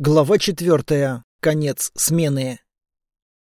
Глава четвертая. Конец смены.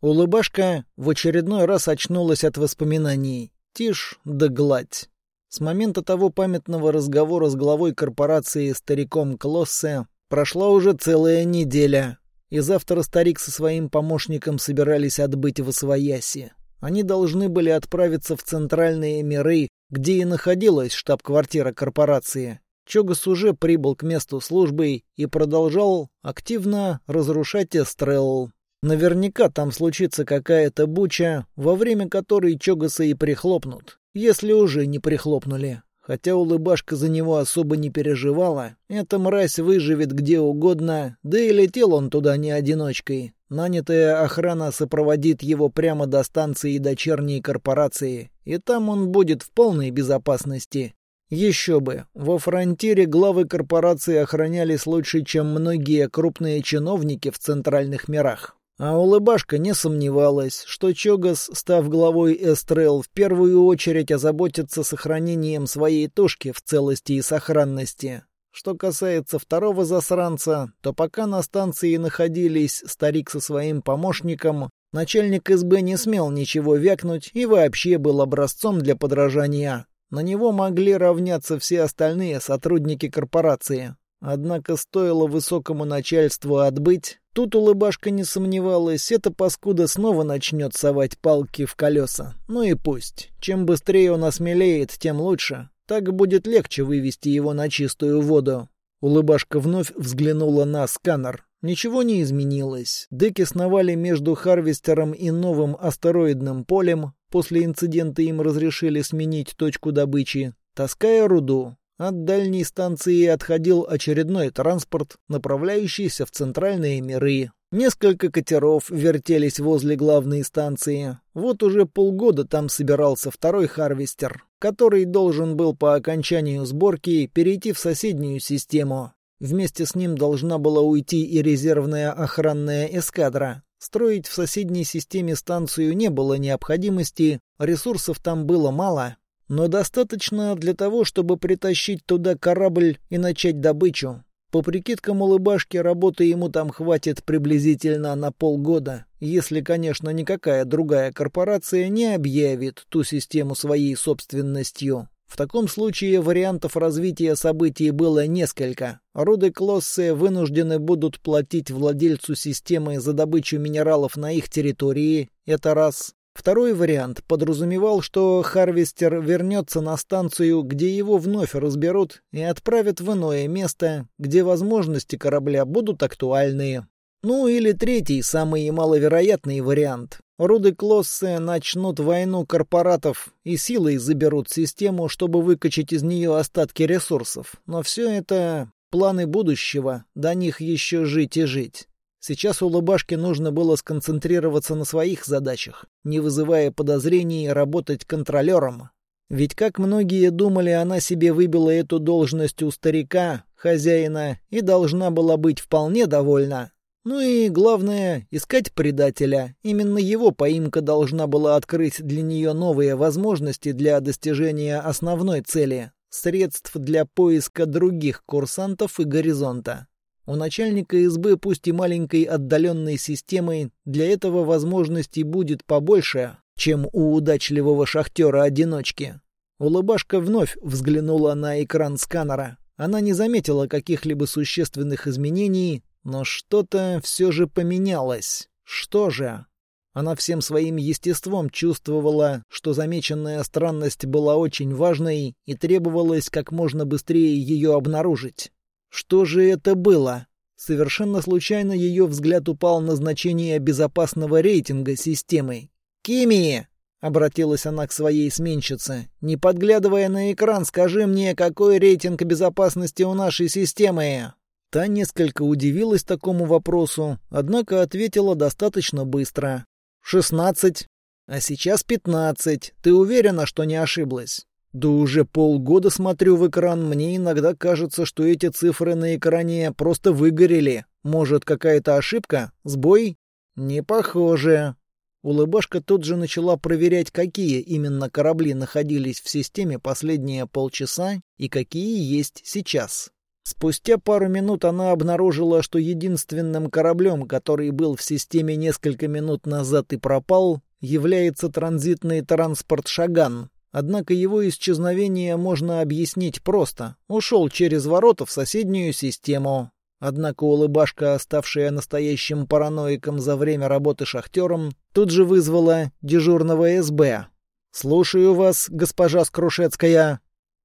Улыбашка в очередной раз очнулась от воспоминаний. Тишь да гладь. С момента того памятного разговора с главой корпорации стариком Клоссе прошла уже целая неделя. И завтра старик со своим помощником собирались отбыть в Освояси. Они должны были отправиться в центральные миры, где и находилась штаб-квартира корпорации. Чогас уже прибыл к месту службы и продолжал активно разрушать Эстрелл. Наверняка там случится какая-то буча, во время которой Чогаса и прихлопнут, если уже не прихлопнули. Хотя улыбашка за него особо не переживала, эта мразь выживет где угодно, да и летел он туда не одиночкой. Нанятая охрана сопроводит его прямо до станции дочерней корпорации, и там он будет в полной безопасности. Еще бы, во фронтире главы корпорации охранялись лучше, чем многие крупные чиновники в центральных мирах. А улыбашка не сомневалась, что Чогас, став главой Эстрел, в первую очередь озаботится сохранением своей тушки в целости и сохранности. Что касается второго засранца, то пока на станции находились старик со своим помощником, начальник СБ не смел ничего вякнуть и вообще был образцом для подражания. На него могли равняться все остальные сотрудники корпорации. Однако стоило высокому начальству отбыть, тут улыбашка не сомневалась, эта паскуда снова начнет совать палки в колеса. Ну и пусть. Чем быстрее он осмелеет, тем лучше. Так будет легче вывести его на чистую воду. Улыбашка вновь взглянула на сканер. Ничего не изменилось. Деки сновали между Харвестером и новым астероидным полем. После инцидента им разрешили сменить точку добычи, таская руду. От дальней станции отходил очередной транспорт, направляющийся в центральные миры. Несколько катеров вертелись возле главной станции. Вот уже полгода там собирался второй Харвестер, который должен был по окончанию сборки перейти в соседнюю систему. Вместе с ним должна была уйти и резервная охранная эскадра. Строить в соседней системе станцию не было необходимости, ресурсов там было мало, но достаточно для того, чтобы притащить туда корабль и начать добычу. По прикидкам улыбашки, работы ему там хватит приблизительно на полгода, если, конечно, никакая другая корпорация не объявит ту систему своей собственностью. В таком случае вариантов развития событий было несколько. Роды Клоссе вынуждены будут платить владельцу системы за добычу минералов на их территории, это раз. Второй вариант подразумевал, что Харвестер вернется на станцию, где его вновь разберут и отправят в иное место, где возможности корабля будут актуальные. Ну или третий, самый маловероятный вариант. Руды Клоссе начнут войну корпоратов и силой заберут систему, чтобы выкачать из нее остатки ресурсов. Но все это планы будущего, до них еще жить и жить. Сейчас улыбашке нужно было сконцентрироваться на своих задачах, не вызывая подозрений работать контролером. Ведь, как многие думали, она себе выбила эту должность у старика, хозяина, и должна была быть вполне довольна. Ну и главное, искать предателя. Именно его поимка должна была открыть для нее новые возможности для достижения основной цели — средств для поиска других курсантов и горизонта. У начальника СБ, пусть и маленькой отдаленной системой, для этого возможностей будет побольше, чем у удачливого шахтера-одиночки. Улыбашка вновь взглянула на экран сканера. Она не заметила каких-либо существенных изменений, но что-то все же поменялось. Что же? Она всем своим естеством чувствовала, что замеченная странность была очень важной и требовалось как можно быстрее ее обнаружить. Что же это было? Совершенно случайно ее взгляд упал на значение безопасного рейтинга системы. «Кими!» — обратилась она к своей сменщице. «Не подглядывая на экран, скажи мне, какой рейтинг безопасности у нашей системы?» Та несколько удивилась такому вопросу, однако ответила достаточно быстро. «Шестнадцать. А сейчас пятнадцать. Ты уверена, что не ошиблась?» «Да уже полгода смотрю в экран, мне иногда кажется, что эти цифры на экране просто выгорели. Может, какая-то ошибка? Сбой?» «Не похоже». Улыбашка тут же начала проверять, какие именно корабли находились в системе последние полчаса и какие есть сейчас. Спустя пару минут она обнаружила, что единственным кораблем, который был в системе несколько минут назад и пропал, является транзитный транспорт «Шаган». Однако его исчезновение можно объяснить просто. Ушел через ворота в соседнюю систему. Однако улыбашка, оставшая настоящим параноиком за время работы шахтером, тут же вызвала дежурного СБ. «Слушаю вас, госпожа Скрушецкая»,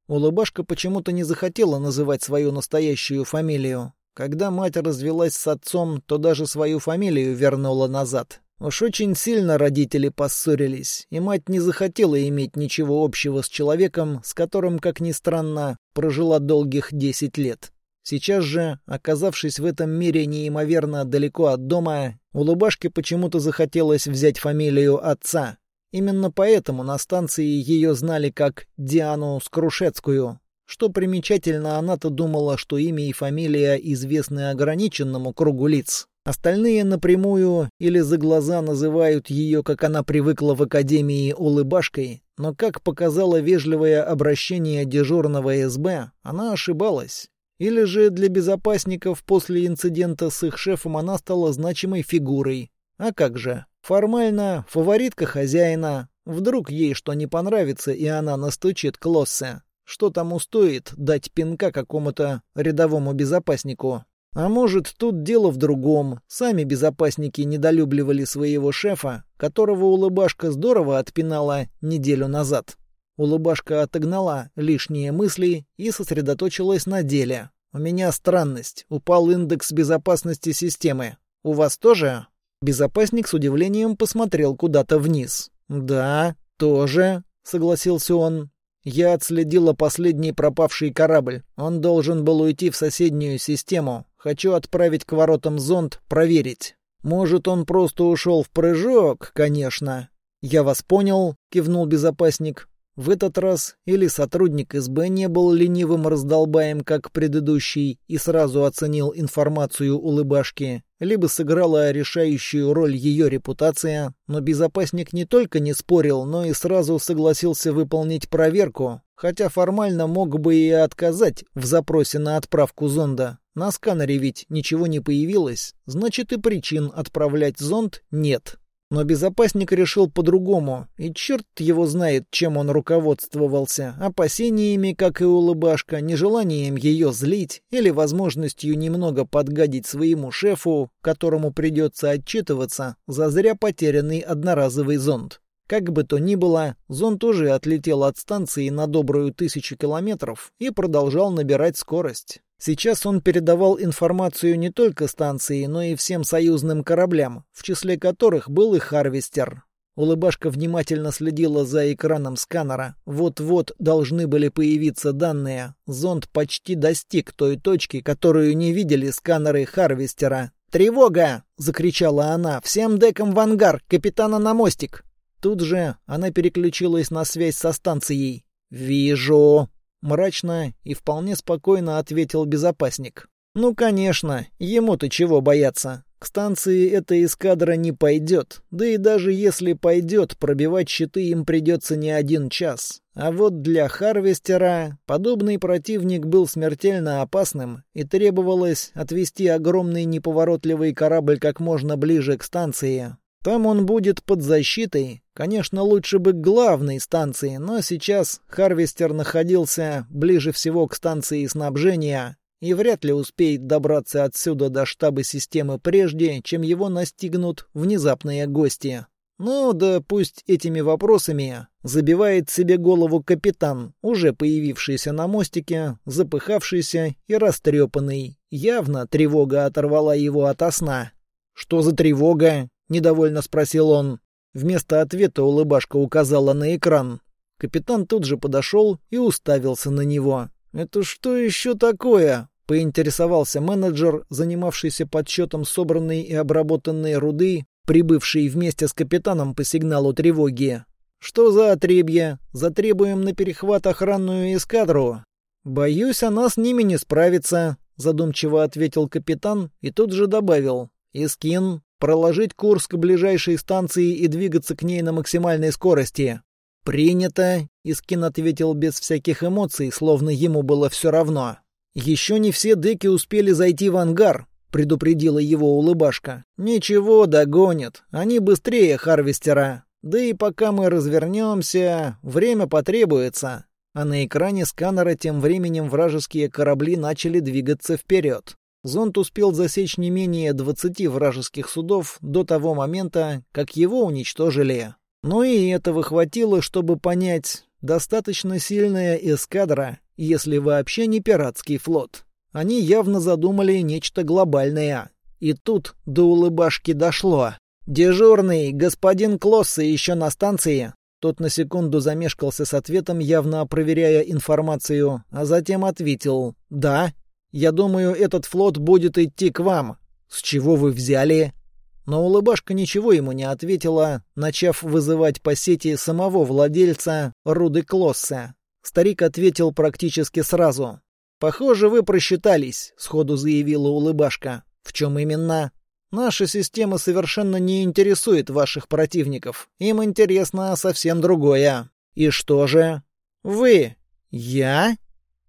Улыбашка почему-то не захотела называть свою настоящую фамилию. Когда мать развелась с отцом, то даже свою фамилию вернула назад. Уж очень сильно родители поссорились, и мать не захотела иметь ничего общего с человеком, с которым, как ни странно, прожила долгих десять лет. Сейчас же, оказавшись в этом мире неимоверно далеко от дома, улыбашке почему-то захотелось взять фамилию отца, Именно поэтому на станции ее знали как Диану Скрушецкую. Что примечательно, она-то думала, что имя и фамилия известны ограниченному кругу лиц. Остальные напрямую или за глаза называют ее, как она привыкла в академии, улыбашкой, но, как показало вежливое обращение дежурного СБ, она ошибалась. Или же для безопасников после инцидента с их шефом она стала значимой фигурой. А как же? Формально фаворитка хозяина. Вдруг ей что не понравится, и она настучит к Лоссе. Что тому стоит дать пинка какому-то рядовому безопаснику? А может, тут дело в другом. Сами безопасники недолюбливали своего шефа, которого улыбашка здорово отпинала неделю назад. Улыбашка отогнала лишние мысли и сосредоточилась на деле. «У меня странность. Упал индекс безопасности системы. У вас тоже?» Безопасник с удивлением посмотрел куда-то вниз. «Да, тоже», — согласился он. «Я отследила последний пропавший корабль. Он должен был уйти в соседнюю систему. Хочу отправить к воротам зонд, проверить. Может, он просто ушел в прыжок, конечно». «Я вас понял», — кивнул безопасник. В этот раз или сотрудник СБ не был ленивым раздолбаем, как предыдущий, и сразу оценил информацию улыбашки, либо сыграла решающую роль ее репутация, но безопасник не только не спорил, но и сразу согласился выполнить проверку, хотя формально мог бы и отказать в запросе на отправку зонда. На сканере ведь ничего не появилось, значит и причин отправлять зонд нет. Но безопасник решил по-другому, и черт его знает, чем он руководствовался, опасениями, как и улыбашка, нежеланием ее злить или возможностью немного подгадить своему шефу, которому придется отчитываться за зря потерянный одноразовый зонд. Как бы то ни было, зонд уже отлетел от станции на добрую тысячу километров и продолжал набирать скорость. Сейчас он передавал информацию не только станции, но и всем союзным кораблям, в числе которых был и Харвестер. Улыбашка внимательно следила за экраном сканера. Вот-вот должны были появиться данные. Зонд почти достиг той точки, которую не видели сканеры Харвестера. «Тревога!» — закричала она. «Всем декам в ангар! Капитана на мостик!» Тут же она переключилась на связь со станцией. «Вижу!» Мрачно и вполне спокойно ответил безопасник. «Ну, конечно, ему-то чего бояться? К станции эта эскадра не пойдет. Да и даже если пойдет, пробивать щиты им придется не один час. А вот для Харвестера подобный противник был смертельно опасным, и требовалось отвести огромный неповоротливый корабль как можно ближе к станции. Там он будет под защитой. Конечно, лучше бы главной станции, но сейчас Харвестер находился ближе всего к станции снабжения и вряд ли успеет добраться отсюда до штаба системы прежде, чем его настигнут внезапные гости. Ну да пусть этими вопросами забивает себе голову капитан, уже появившийся на мостике, запыхавшийся и растрепанный. Явно тревога оторвала его ото сна. «Что за тревога?» — недовольно спросил он. Вместо ответа улыбашка указала на экран. Капитан тут же подошел и уставился на него. «Это что еще такое?» — поинтересовался менеджер, занимавшийся подсчетом собранной и обработанной руды, прибывший вместе с капитаном по сигналу тревоги. «Что за отребье? Затребуем на перехват охранную эскадру?» «Боюсь, она с ними не справится», — задумчиво ответил капитан и тут же добавил. «Искин, проложить курс к ближайшей станции и двигаться к ней на максимальной скорости. «Принято», — Искин ответил без всяких эмоций, словно ему было все равно. «Еще не все деки успели зайти в ангар», — предупредила его улыбашка. «Ничего, догонят. Они быстрее Харвестера. Да и пока мы развернемся, время потребуется». А на экране сканера тем временем вражеские корабли начали двигаться вперед. Зонд успел засечь не менее 20 вражеских судов до того момента, как его уничтожили. Но и этого хватило, чтобы понять, достаточно сильная эскадра, если вообще не пиратский флот. Они явно задумали нечто глобальное. И тут до улыбашки дошло. «Дежурный, господин Клосса еще на станции?» Тот на секунду замешкался с ответом, явно проверяя информацию, а затем ответил «Да». Я думаю, этот флот будет идти к вам. С чего вы взяли?» Но улыбашка ничего ему не ответила, начав вызывать по сети самого владельца Руды Клосса. Старик ответил практически сразу. «Похоже, вы просчитались», — сходу заявила улыбашка. «В чем именно?» «Наша система совершенно не интересует ваших противников. Им интересно совсем другое». «И что же?» «Вы». «Я?»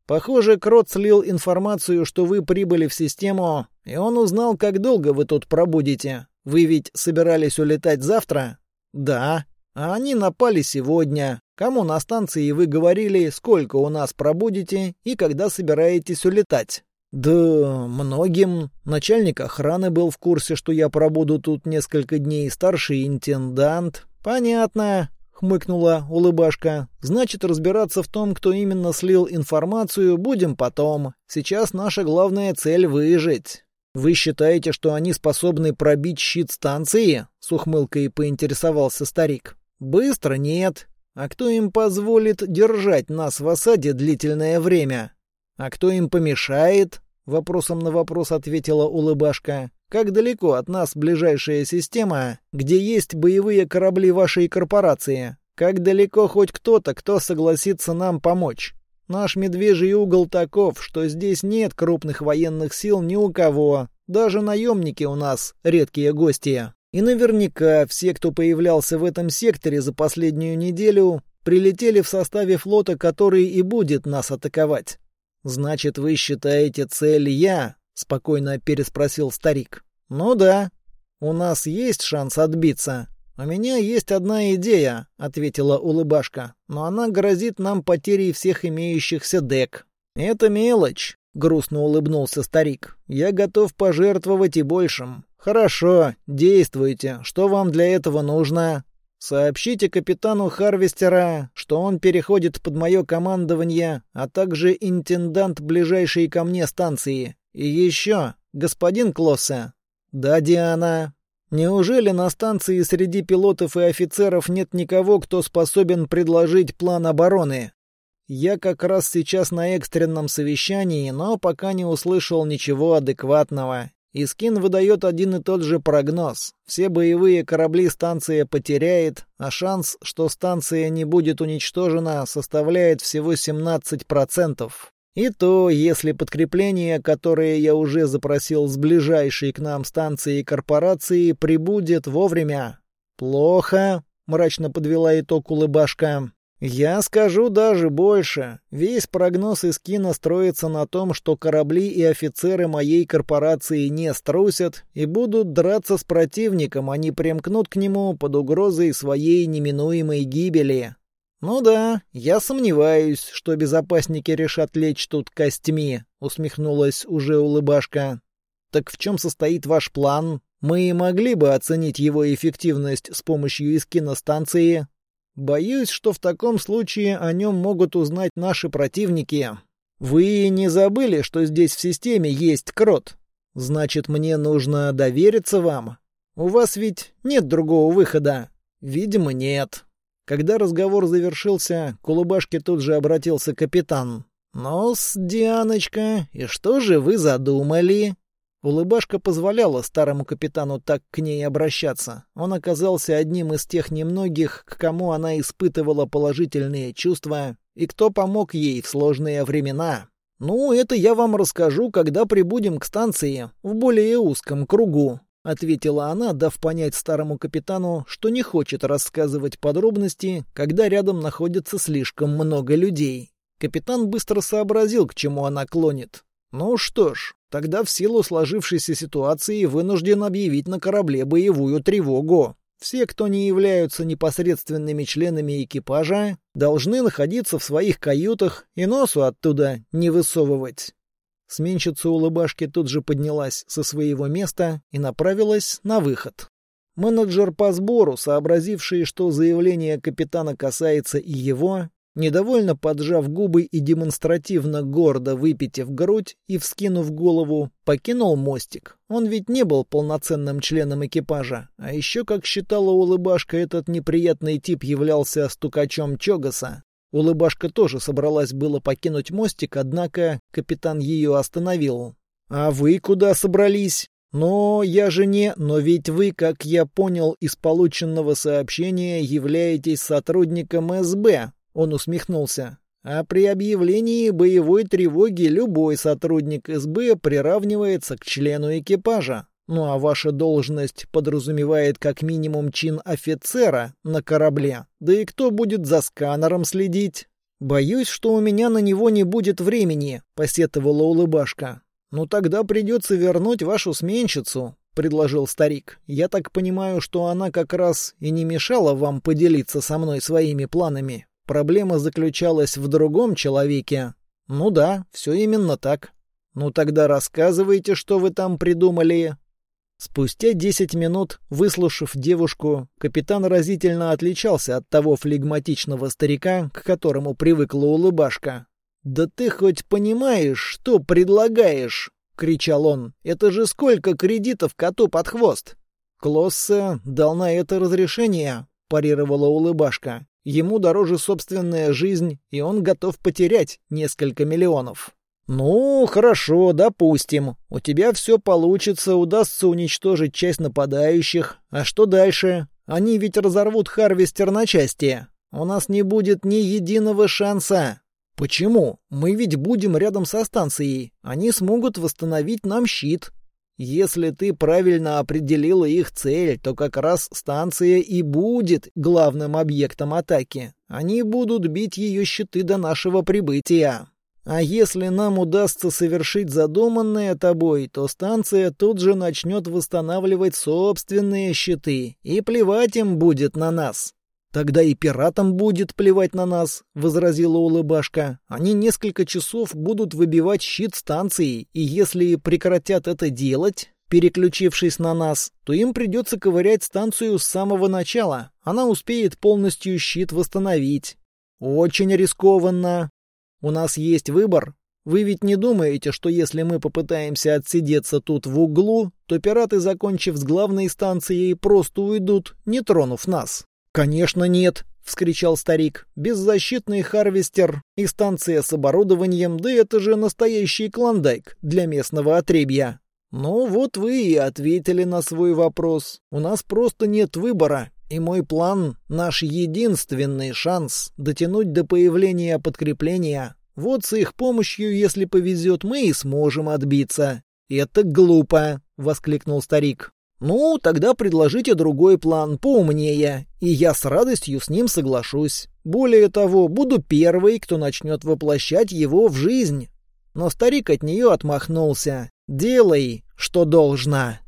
Похоже, Крот слил информацию, что вы прибыли в систему, и он узнал, как долго вы тут пробудете. Вы ведь собирались улетать завтра? Да. А они напали сегодня. Кому на станции вы говорили, сколько у нас пробудете и когда собираетесь улетать? Да, многим. Начальник охраны был в курсе, что я пробуду тут несколько дней, старший интендант. Понятно хмыкнула улыбашка. Значит, разбираться в том, кто именно слил информацию, будем потом. Сейчас наша главная цель выжить. Вы считаете, что они способны пробить щит станции? С ухмылкой поинтересовался старик. Быстро нет. А кто им позволит держать нас в осаде длительное время? А кто им помешает? Вопросом на вопрос ответила улыбашка. Как далеко от нас ближайшая система, где есть боевые корабли вашей корпорации? Как далеко хоть кто-то, кто согласится нам помочь? Наш медвежий угол таков, что здесь нет крупных военных сил ни у кого. Даже наемники у нас редкие гости. И наверняка все, кто появлялся в этом секторе за последнюю неделю, прилетели в составе флота, который и будет нас атаковать. Значит, вы считаете цель я, спокойно переспросил старик. Ну да. У нас есть шанс отбиться. У меня есть одна идея, ответила улыбашка, но она грозит нам потерей всех имеющихся дек. Это мелочь, грустно улыбнулся старик. Я готов пожертвовать и большим. Хорошо, действуйте. Что вам для этого нужно? Сообщите капитану Харвестера, что он переходит под мое командование, а также интендант ближайшей ко мне станции. И еще, господин Клоссе. Да, Диана. Неужели на станции среди пилотов и офицеров нет никого, кто способен предложить план обороны? Я как раз сейчас на экстренном совещании, но пока не услышал ничего адекватного. Искин выдает один и тот же прогноз. Все боевые корабли станция потеряет, а шанс, что станция не будет уничтожена, составляет всего 17%. И то, если подкрепление, которое я уже запросил с ближайшей к нам станции корпорации, прибудет вовремя. Плохо, мрачно подвела итог улыбашка. Я скажу даже больше. Весь прогноз из кино строится на том, что корабли и офицеры моей корпорации не струсят и будут драться с противником, а не примкнут к нему под угрозой своей неминуемой гибели. «Ну да, я сомневаюсь, что безопасники решат лечь тут костьми», — усмехнулась уже улыбашка. «Так в чем состоит ваш план? Мы могли бы оценить его эффективность с помощью эскиностанции. Боюсь, что в таком случае о нем могут узнать наши противники. Вы не забыли, что здесь в системе есть крот? Значит, мне нужно довериться вам? У вас ведь нет другого выхода?» «Видимо, нет», когда разговор завершился, к улыбашке тут же обратился капитан. «Ну-с, Дианочка, и что же вы задумали?» Улыбашка позволяла старому капитану так к ней обращаться. Он оказался одним из тех немногих, к кому она испытывала положительные чувства, и кто помог ей в сложные времена. «Ну, это я вам расскажу, когда прибудем к станции, в более узком кругу», — ответила она, дав понять старому капитану, что не хочет рассказывать подробности, когда рядом находится слишком много людей. Капитан быстро сообразил, к чему она клонит. Ну что ж, тогда в силу сложившейся ситуации вынужден объявить на корабле боевую тревогу. Все, кто не являются непосредственными членами экипажа, должны находиться в своих каютах и носу оттуда не высовывать. Сменщица улыбашки тут же поднялась со своего места и направилась на выход. Менеджер по сбору, сообразивший, что заявление капитана касается и его, Недовольно поджав губы и демонстративно гордо выпитив грудь и вскинув голову, покинул мостик. Он ведь не был полноценным членом экипажа. А еще, как считала улыбашка, этот неприятный тип являлся стукачом Чогаса. Улыбашка тоже собралась было покинуть мостик, однако капитан ее остановил. «А вы куда собрались?» «Но я же не... Но ведь вы, как я понял из полученного сообщения, являетесь сотрудником СБ, он усмехнулся. А при объявлении боевой тревоги любой сотрудник СБ приравнивается к члену экипажа. Ну а ваша должность подразумевает как минимум чин офицера на корабле. Да и кто будет за сканером следить? Боюсь, что у меня на него не будет времени, посетовала улыбашка. Ну тогда придется вернуть вашу сменщицу, предложил старик. Я так понимаю, что она как раз и не мешала вам поделиться со мной своими планами. Проблема заключалась в другом человеке. Ну да, все именно так. Ну тогда рассказывайте, что вы там придумали. Спустя десять минут, выслушав девушку, капитан разительно отличался от того флегматичного старика, к которому привыкла улыбашка. «Да ты хоть понимаешь, что предлагаешь?» — кричал он. «Это же сколько кредитов коту под хвост!» «Клоссе дал на это разрешение», — парировала улыбашка. Ему дороже собственная жизнь, и он готов потерять несколько миллионов. «Ну, хорошо, допустим. У тебя все получится, удастся уничтожить часть нападающих. А что дальше? Они ведь разорвут Харвестер на части. У нас не будет ни единого шанса. Почему? Мы ведь будем рядом со станцией. Они смогут восстановить нам щит. Если ты правильно определила их цель, то как раз станция и будет главным объектом атаки. Они будут бить ее щиты до нашего прибытия. А если нам удастся совершить задуманное тобой, то станция тут же начнет восстанавливать собственные щиты, и плевать им будет на нас. «Тогда и пиратам будет плевать на нас», — возразила улыбашка. «Они несколько часов будут выбивать щит станции, и если прекратят это делать, переключившись на нас, то им придется ковырять станцию с самого начала. Она успеет полностью щит восстановить. Очень рискованно. У нас есть выбор. Вы ведь не думаете, что если мы попытаемся отсидеться тут в углу, то пираты, закончив с главной станцией, просто уйдут, не тронув нас?» «Конечно нет!» — вскричал старик. «Беззащитный харвестер и станция с оборудованием, да это же настоящий клондайк для местного отребья». «Ну вот вы и ответили на свой вопрос. У нас просто нет выбора, и мой план — наш единственный шанс дотянуть до появления подкрепления. Вот с их помощью, если повезет, мы и сможем отбиться». «Это глупо!» — воскликнул старик. «Ну, тогда предложите другой план, поумнее, и я с радостью с ним соглашусь. Более того, буду первый, кто начнет воплощать его в жизнь». Но старик от нее отмахнулся. «Делай, что должно».